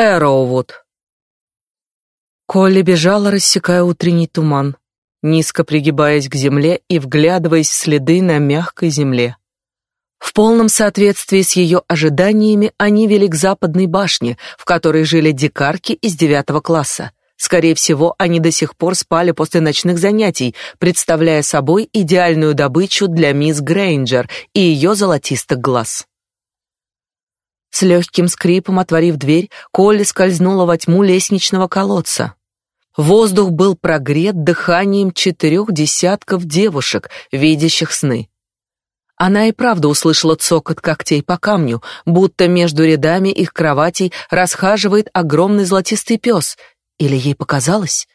Эроувуд. Колли бежала, рассекая утренний туман, низко пригибаясь к земле и вглядываясь в следы на мягкой земле. В полном соответствии с ее ожиданиями они вели к западной башне, в которой жили дикарки из девятого класса. Скорее всего, они до сих пор спали после ночных занятий, представляя собой идеальную добычу для мисс Грейнджер и ее золотистых глаз. С легким скрипом отворив дверь, Колли скользнула во тьму лестничного колодца. Воздух был прогрет дыханием четырех десятков девушек, видящих сны. Она и правда услышала цокот когтей по камню, будто между рядами их кроватей расхаживает огромный золотистый пес, или ей показалось?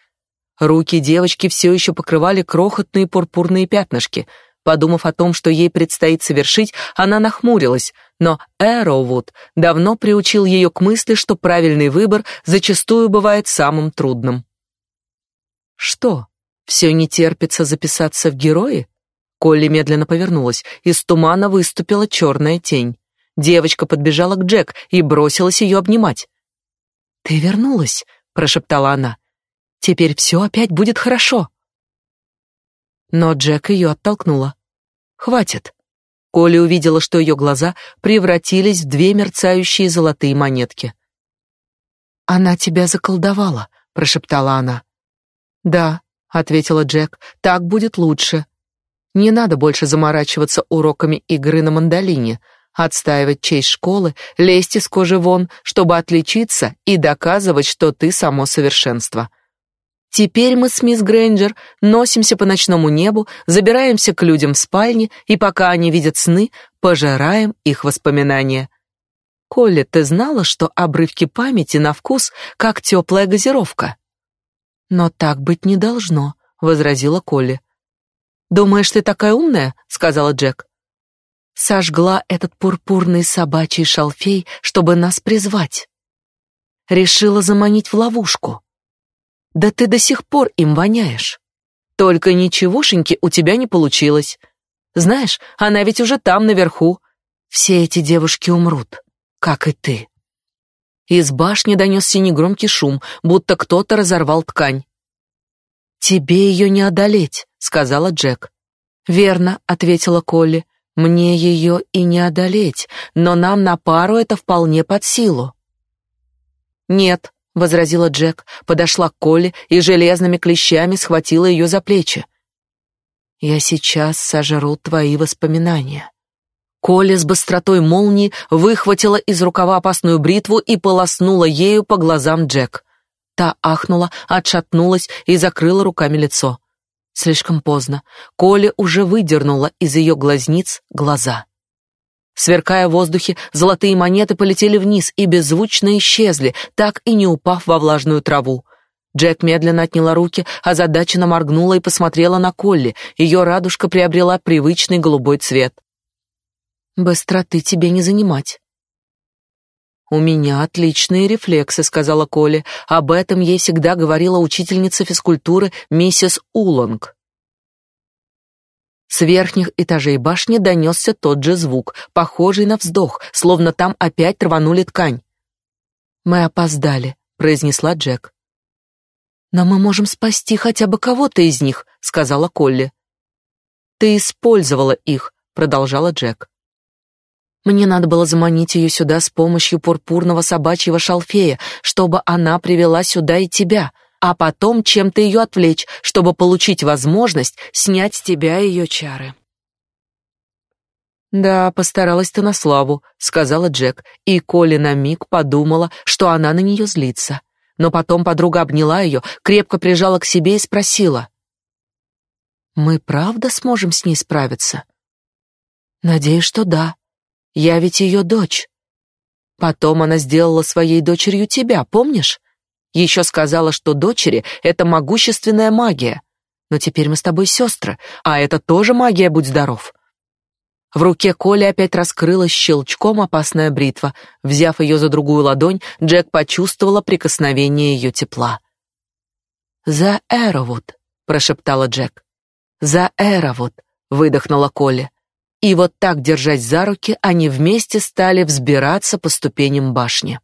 Руки девочки все еще покрывали крохотные пурпурные пятнышки. Подумав о том, что ей предстоит совершить, она нахмурилась, но Эроувуд давно приучил ее к мысли, что правильный выбор зачастую бывает самым трудным. Что? Все не терпится записаться в герои? Колли медленно повернулась, из тумана выступила черная тень. Девочка подбежала к Джек и бросилась ее обнимать. Ты вернулась, прошептала она. Теперь все опять будет хорошо. Но Джек ее оттолкнула. Хватит. Колли увидела, что ее глаза превратились в две мерцающие золотые монетки. Она тебя заколдовала, прошептала она. Да, ответила Джек. Так будет лучше. Не надо больше заморачиваться уроками игры на мандолине, отстаивать честь школы, лезть из кожи вон, чтобы отличиться и доказывать, что ты само совершенство. Теперь мы с мисс Грейнджер носимся по ночному небу, забираемся к людям в спальне, и пока они видят сны, пожираем их воспоминания. Колли, ты знала, что обрывки памяти на вкус как теплая газировка? Но так быть не должно, возразила Колли. Думаешь, ты такая умная, сказала Джек. Сожгла этот пурпурный собачий шалфей, чтобы нас призвать. Решила заманить в ловушку. Да ты до сих пор им воняешь. Только ничегошеньки у тебя не получилось. Знаешь, она ведь уже там наверху. Все эти девушки умрут, как и ты. Из башни донесся негромкий шум, будто кто-то разорвал ткань. «Тебе ее не одолеть», — сказала Джек. «Верно», — ответила Колли. «Мне ее и не одолеть, но нам на пару это вполне под силу». «Нет», — возразила Джек, подошла к Колли и железными клещами схватила ее за плечи. «Я сейчас сожру твои воспоминания». Коля с быстротой молнии выхватила из рукава опасную бритву и полоснула ею по глазам Джек. Та ахнула, отшатнулась и закрыла руками лицо. Слишком поздно. Коля уже выдернула из ее глазниц глаза. Сверкая в воздухе, золотые монеты полетели вниз и беззвучно исчезли, так и не упав во влажную траву. Джек медленно отняла руки, озадаченно моргнула и посмотрела на Колли. Ее радужка приобрела привычный голубой цвет. Быстроты тебе не занимать. У меня отличные рефлексы, сказала Коля. Об этом ей всегда говорила учительница физкультуры миссис Улонг. С верхних этажей башни донесся тот же звук, похожий на вздох, словно там опять рванули ткань. Мы опоздали, произнесла Джек. Но мы можем спасти хотя бы кого-то из них, сказала Колли. Ты использовала их, продолжала Джек. Мне надо было заманить ее сюда с помощью пурпурного собачьего шалфея, чтобы она привела сюда и тебя, а потом чем-то ее отвлечь, чтобы получить возможность снять с тебя ее чары. Да, постаралась ты на славу, сказала Джек, и Коля на миг подумала, что она на нее злится. Но потом подруга обняла ее, крепко прижала к себе и спросила: "Мы правда сможем с ней справиться?" "Надеюсь, что да", я ведь ее дочь. Потом она сделала своей дочерью тебя, помнишь? Еще сказала, что дочери — это могущественная магия. Но теперь мы с тобой сестры, а это тоже магия, будь здоров. В руке Коли опять раскрылась щелчком опасная бритва. Взяв ее за другую ладонь, Джек почувствовала прикосновение ее тепла. «За Эровуд», — прошептала Джек. «За Эровуд», — выдохнула Коли. И вот так, держась за руки, они вместе стали взбираться по ступеням башни.